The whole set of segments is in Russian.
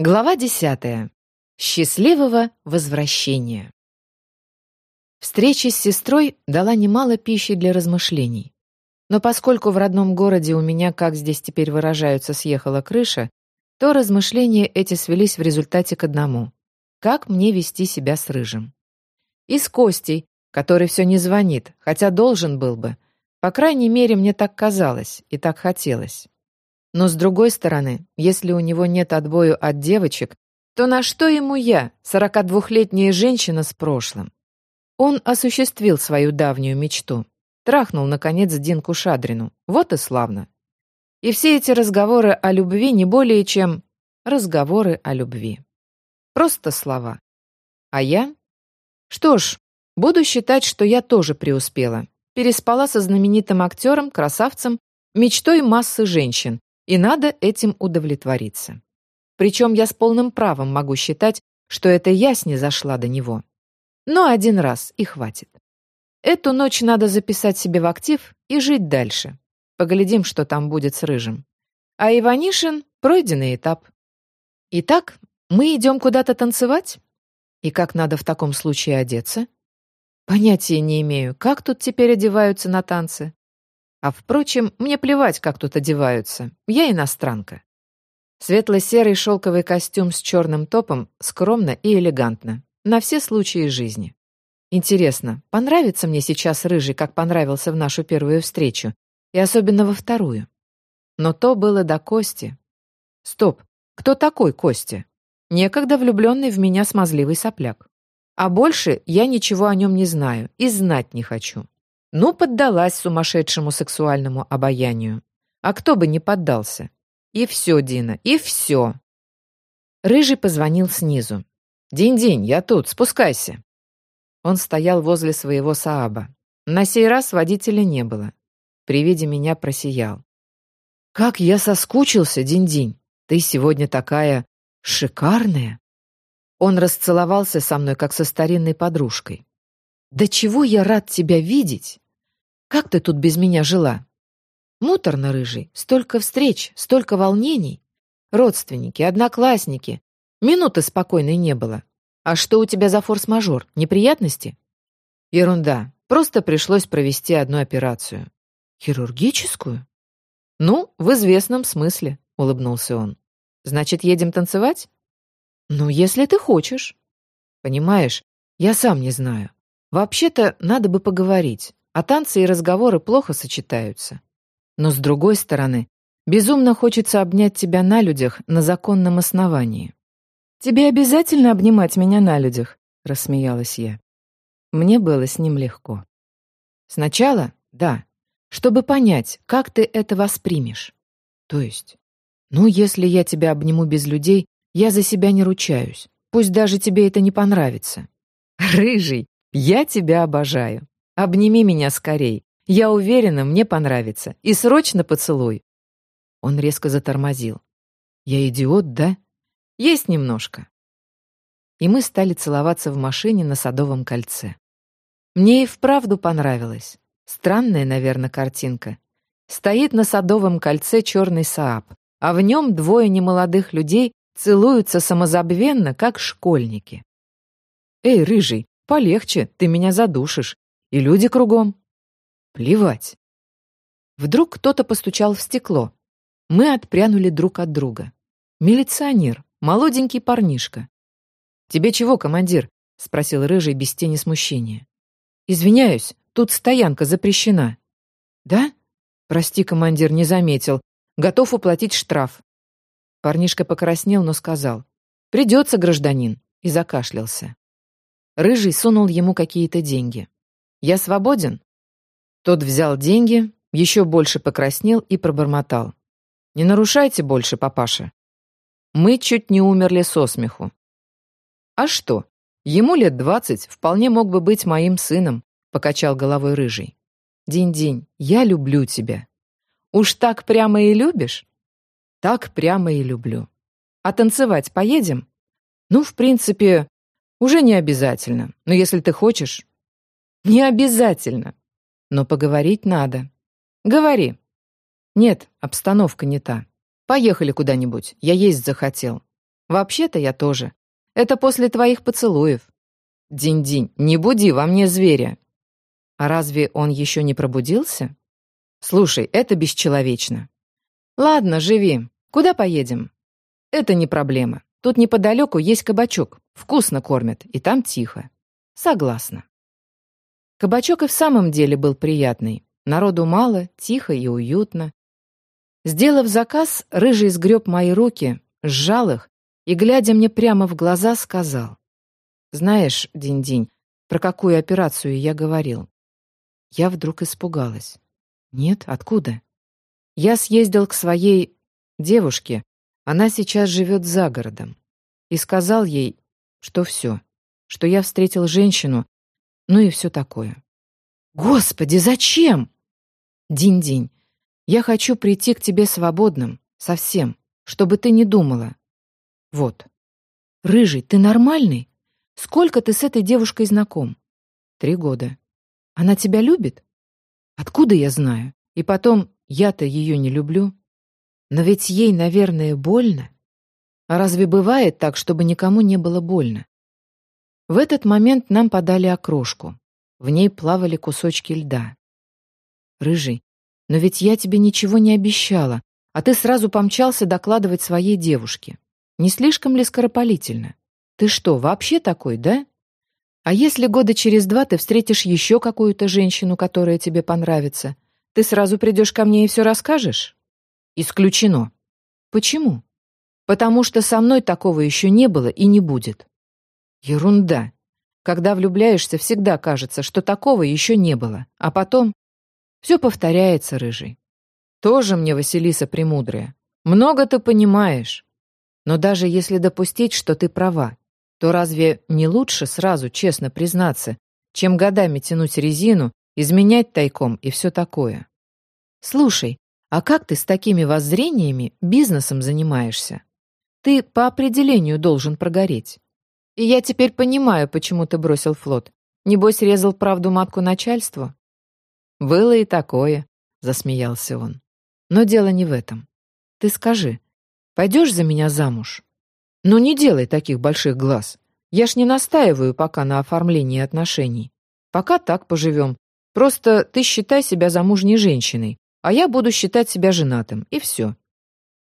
Глава десятая. Счастливого возвращения. Встреча с сестрой дала немало пищи для размышлений. Но поскольку в родном городе у меня, как здесь теперь выражаются, съехала крыша, то размышления эти свелись в результате к одному. Как мне вести себя с Рыжим? И с Костей, который все не звонит, хотя должен был бы. По крайней мере, мне так казалось и так хотелось. Но с другой стороны, если у него нет отбою от девочек, то на что ему я, 42-летняя женщина с прошлым? Он осуществил свою давнюю мечту. Трахнул, наконец, Динку Шадрину. Вот и славно. И все эти разговоры о любви не более чем разговоры о любви. Просто слова. А я? Что ж, буду считать, что я тоже преуспела. Переспала со знаменитым актером, красавцем, мечтой массы женщин, и надо этим удовлетвориться. Причем я с полным правом могу считать, что это я снизошла до него. Но один раз и хватит. Эту ночь надо записать себе в актив и жить дальше. Поглядим, что там будет с Рыжим. А Иванишин — пройденный этап. Итак, мы идем куда-то танцевать? И как надо в таком случае одеться? Понятия не имею, как тут теперь одеваются на танцы. А впрочем, мне плевать, как тут одеваются. Я иностранка. Светло-серый шелковый костюм с черным топом скромно и элегантно. На все случаи жизни. Интересно, понравится мне сейчас рыжий, как понравился в нашу первую встречу, и особенно во вторую. Но то было до Кости. Стоп, кто такой Костя? Некогда влюбленный в меня смазливый сопляк. А больше я ничего о нем не знаю и знать не хочу. Ну, поддалась сумасшедшему сексуальному обаянию. А кто бы не поддался? И все, Дина, и все. Рыжий позвонил снизу. «День-день, я тут, спускайся». Он стоял возле своего Сааба. На сей раз водителя не было. При виде меня просиял. «Как я соскучился, День-день! Ты сегодня такая шикарная!» Он расцеловался со мной, как со старинной подружкой. «Да чего я рад тебя видеть! Как ты тут без меня жила?» «Муторно, рыжий, столько встреч, столько волнений. Родственники, одноклассники. Минуты спокойной не было. А что у тебя за форс-мажор? Неприятности?» «Ерунда. Просто пришлось провести одну операцию». «Хирургическую?» «Ну, в известном смысле», — улыбнулся он. «Значит, едем танцевать?» «Ну, если ты хочешь». «Понимаешь, я сам не знаю. Вообще-то, надо бы поговорить, а танцы и разговоры плохо сочетаются. Но с другой стороны, безумно хочется обнять тебя на людях на законном основании. «Тебе обязательно обнимать меня на людях», — рассмеялась я. Мне было с ним легко. Сначала, да, чтобы понять, как ты это воспримешь. То есть, ну, если я тебя обниму без людей, я за себя не ручаюсь. Пусть даже тебе это не понравится. Рыжий, я тебя обожаю. Обними меня скорей. Я уверена, мне понравится. И срочно поцелуй. Он резко затормозил. Я идиот, да? Есть немножко. И мы стали целоваться в машине на Садовом кольце. Мне и вправду понравилось. Странная, наверное, картинка. Стоит на Садовом кольце черный Сааб, а в нем двое немолодых людей целуются самозабвенно, как школьники. «Эй, рыжий, Полегче, ты меня задушишь. И люди кругом. Плевать. Вдруг кто-то постучал в стекло. Мы отпрянули друг от друга. Милиционер, молоденький парнишка. «Тебе чего, командир?» — спросил Рыжий без тени смущения. «Извиняюсь, тут стоянка запрещена». «Да?» «Прости, командир, не заметил. Готов уплатить штраф». Парнишка покраснел, но сказал. «Придется, гражданин», и закашлялся. Рыжий сунул ему какие-то деньги. «Я свободен?» Тот взял деньги, еще больше покраснел и пробормотал. «Не нарушайте больше, папаша». Мы чуть не умерли со смеху. «А что? Ему лет двадцать, вполне мог бы быть моим сыном», — покачал головой Рыжий. «Динь-динь, я люблю тебя». «Уж так прямо и любишь?» «Так прямо и люблю». «А танцевать поедем?» «Ну, в принципе, уже не обязательно, но если ты хочешь... Не обязательно. Но поговорить надо. Говори. Нет, обстановка не та. Поехали куда-нибудь, я есть захотел. Вообще-то я тоже. Это после твоих поцелуев. Динь-динь, не буди во мне зверя. А разве он еще не пробудился? Слушай, это бесчеловечно. Ладно, живи. Куда поедем? Это не проблема. Тут неподалеку есть кабачок. Вкусно кормят, и там тихо. Согласна. Кабачок и в самом деле был приятный. Народу мало, тихо и уютно. Сделав заказ, Рыжий сгреб мои руки, сжал их и, глядя мне прямо в глаза, сказал. «Знаешь, Динь-Динь, про какую операцию я говорил?» Я вдруг испугалась. «Нет, откуда?» Я съездил к своей девушке, она сейчас живет за городом, и сказал ей, что все, что я встретил женщину, ну и все такое. «Господи, зачем?» «Динь-динь, я хочу прийти к тебе свободным, совсем, чтобы ты не думала. Вот. Рыжий, ты нормальный? Сколько ты с этой девушкой знаком? Три года. Она тебя любит? Откуда я знаю? И потом, я-то ее не люблю. Но ведь ей, наверное, больно. А разве бывает так, чтобы никому не было больно? В этот момент нам подали окрошку. В ней плавали кусочки льда. Рыжий, но ведь я тебе ничего не обещала, а ты сразу помчался докладывать своей девушке. Не слишком ли скоропалительно? Ты что, вообще такой, да? А если года через два ты встретишь еще какую-то женщину, которая тебе понравится, ты сразу придешь ко мне и все расскажешь? Исключено. Почему? Потому что со мной такого еще не было и не будет. Ерунда. Когда влюбляешься, всегда кажется, что такого еще не было, а потом все повторяется, рыжий. Тоже мне Василиса Премудрая. Много ты понимаешь. Но даже если допустить, что ты права, то разве не лучше сразу честно признаться, чем годами тянуть резину, изменять тайком и все такое? Слушай, а как ты с такими воззрениями бизнесом занимаешься? Ты по определению должен прогореть. И я теперь понимаю, почему ты бросил флот. Небось, резал правду матку начальству? «Было и такое», — засмеялся он. «Но дело не в этом. Ты скажи, пойдешь за меня замуж? Ну не делай таких больших глаз. Я ж не настаиваю пока на оформлении отношений. Пока так поживем. Просто ты считай себя замужней женщиной, а я буду считать себя женатым, и все.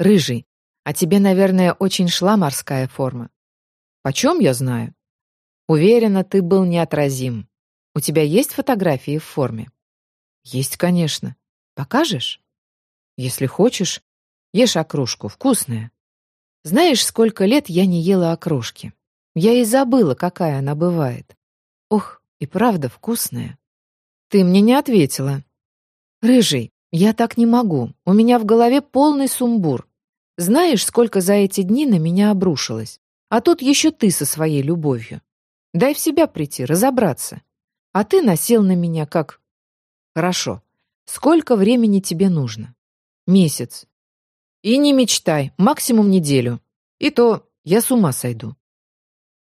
Рыжий, а тебе, наверное, очень шла морская форма. Почем я знаю? Уверена, ты был неотразим. У тебя есть фотографии в форме? Есть, конечно. Покажешь? Если хочешь. Ешь окрошку, вкусная. Знаешь, сколько лет я не ела окрошки? Я и забыла, какая она бывает. Ох, и правда вкусная. Ты мне не ответила. Рыжий, я так не могу. У меня в голове полный сумбур. Знаешь, сколько за эти дни на меня обрушилось? А тут еще ты со своей любовью. Дай в себя прийти, разобраться. А ты насел на меня, как Хорошо. Сколько времени тебе нужно? Месяц. И не мечтай, максимум неделю. И то я с ума сойду.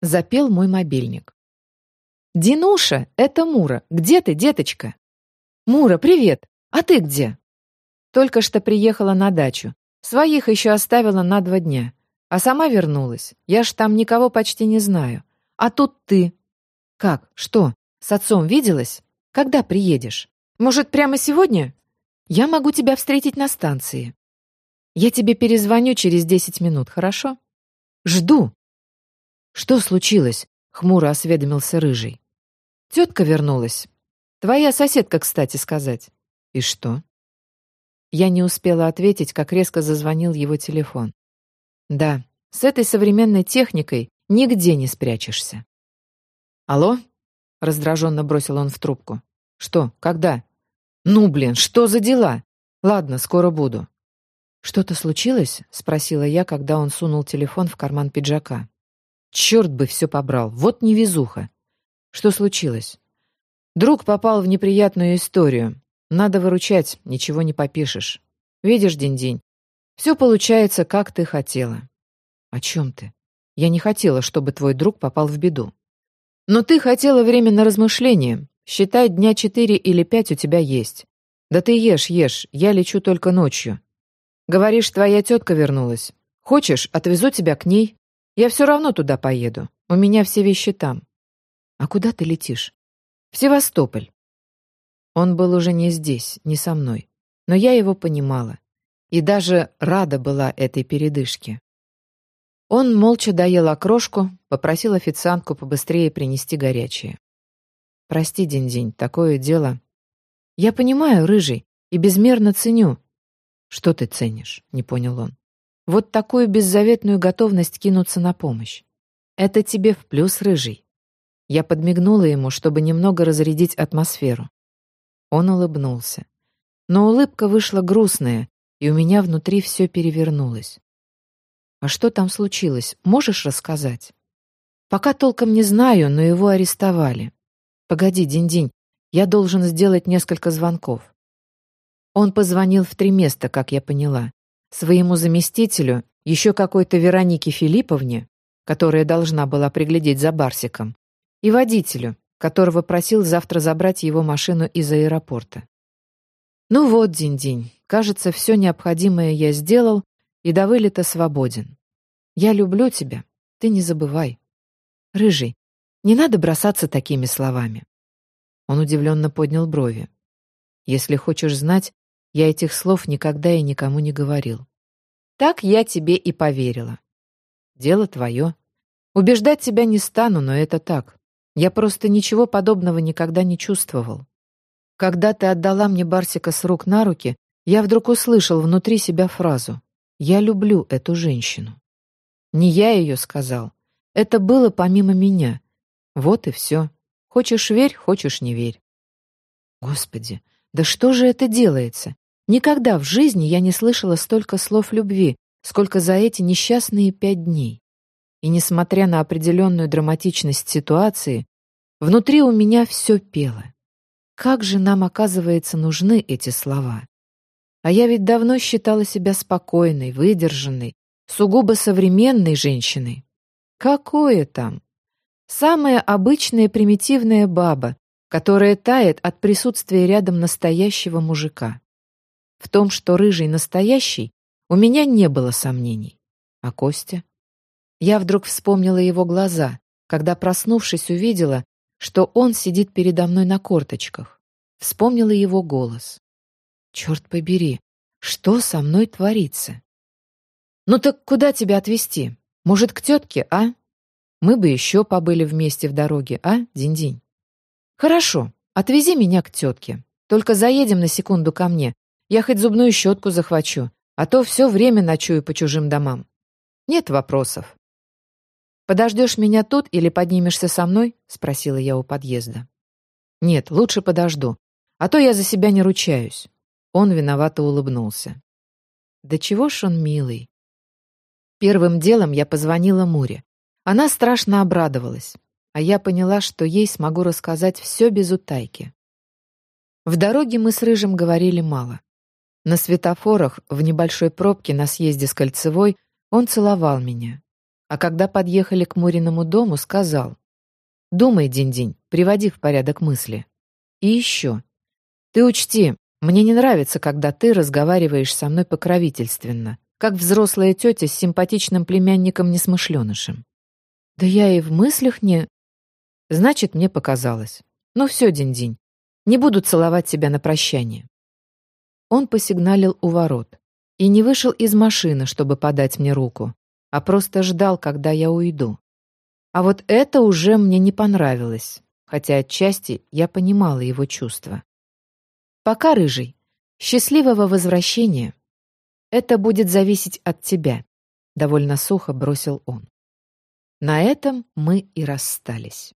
Запел мой мобильник. «Динуша, это Мура. Где ты, деточка?» «Мура, привет. А ты где?» Только что приехала на дачу. Своих еще оставила на два дня. А сама вернулась. Я ж там никого почти не знаю. А тут ты. Как? Что? С отцом виделась? Когда приедешь? Может, прямо сегодня? Я могу тебя встретить на станции. Я тебе перезвоню через десять минут, хорошо? Жду. Что случилось? Хмуро осведомился Рыжий. Тетка вернулась. Твоя соседка, кстати сказать. И что? Я не успела ответить, как резко зазвонил его телефон. Да, с этой современной техникой нигде не спрячешься. «Алло?» — раздраженно бросил он в трубку. «Что? Когда?» «Ну, блин, что за дела? Ладно, скоро буду». «Что-то случилось?» — спросила я, когда он сунул телефон в карман пиджака. «Черт бы все побрал! Вот невезуха!» «Что случилось?» «Друг попал в неприятную историю. Надо выручать, ничего не попишешь. Видишь, день-день, все получается, как ты хотела». «О чем ты? Я не хотела, чтобы твой друг попал в беду». «Но ты хотела время на размышление, Считай, дня четыре или пять у тебя есть. Да ты ешь, ешь, я лечу только ночью. Говоришь, твоя тетка вернулась. Хочешь, отвезу тебя к ней? Я все равно туда поеду. У меня все вещи там. А куда ты летишь? В Севастополь. Он был уже не здесь, не со мной. Но я его понимала. И даже рада была этой передышке. Он молча доел окрошку, попросил официантку побыстрее принести горячее. «Прости, День-День, такое дело...» «Я понимаю, Рыжий, и безмерно ценю». «Что ты ценишь?» — не понял он. «Вот такую беззаветную готовность кинуться на помощь. Это тебе в плюс, Рыжий». Я подмигнула ему, чтобы немного разрядить атмосферу. Он улыбнулся. Но улыбка вышла грустная, и у меня внутри все перевернулось. «А что там случилось? Можешь рассказать?» «Пока толком не знаю, но его арестовали. Погоди, Динь-Динь, я должен сделать несколько звонков». Он позвонил в три места, как я поняла. Своему заместителю, еще какой-то Веронике Филипповне, которая должна была приглядеть за Барсиком, и водителю, которого просил завтра забрать его машину из аэропорта. Ну вот, Динь-Динь, кажется, все необходимое я сделал и до вылета свободен. Я люблю тебя, ты не забывай. Рыжий, не надо бросаться такими словами. Он удивленно поднял брови. Если хочешь знать, я этих слов никогда и никому не говорил. Так я тебе и поверила. Дело твое. Убеждать тебя не стану, но это так. Я просто ничего подобного никогда не чувствовал. Когда ты отдала мне Барсика с рук на руки, я вдруг услышал внутри себя фразу «Я люблю эту женщину». Не я ее сказал. Это было помимо меня. Вот и все. Хочешь верь, хочешь не верь. Господи, да что же это делается? Никогда в жизни я не слышала столько слов любви, сколько за эти несчастные пять дней. И несмотря на определенную драматичность ситуации, внутри у меня все пело. Как же нам, оказывается, нужны эти слова? А я ведь давно считала себя спокойной, выдержанной, сугубо современной женщиной. Какое там? Самая обычная примитивная баба, которая тает от присутствия рядом настоящего мужика. В том, что рыжий настоящий, у меня не было сомнений. А Костя? Я вдруг вспомнила его глаза, когда, проснувшись, увидела, что он сидит передо мной на корточках. Вспомнила его голос. Черт побери, что со мной творится? Ну так куда тебя отвезти? Может, к тетке, а? Мы бы еще побыли вместе в дороге, а, Динь-Динь? Хорошо, отвези меня к тетке. Только заедем на секунду ко мне, я хоть зубную щетку захвачу, а то все время ночую по чужим домам. Нет вопросов. «Подождешь меня тут или поднимешься со мной?» — спросила я у подъезда. «Нет, лучше подожду, а то я за себя не ручаюсь». Он виновато улыбнулся. «Да чего ж он милый?» Первым делом я позвонила Муре. Она страшно обрадовалась, а я поняла, что ей смогу рассказать все без утайки. В дороге мы с Рыжим говорили мало. На светофорах, в небольшой пробке на съезде с Кольцевой, он целовал меня. А когда подъехали к Муриному дому, сказал, «Думай, Динь-Динь, приводи в порядок мысли. И еще. Ты учти, мне не нравится, когда ты разговариваешь со мной покровительственно, как взрослая тетя с симпатичным племянником-несмышленышем. Да я и в мыслях не... Значит, мне показалось. Ну все, Динь-Динь, не буду целовать тебя на прощание. Он посигналил у ворот и не вышел из машины, чтобы подать мне руку, а просто ждал, когда я уйду. А вот это уже мне не понравилось, хотя отчасти я понимала его чувства. «Пока, рыжий, счастливого возвращения. Это будет зависеть от тебя», — довольно сухо бросил он. На этом мы и расстались.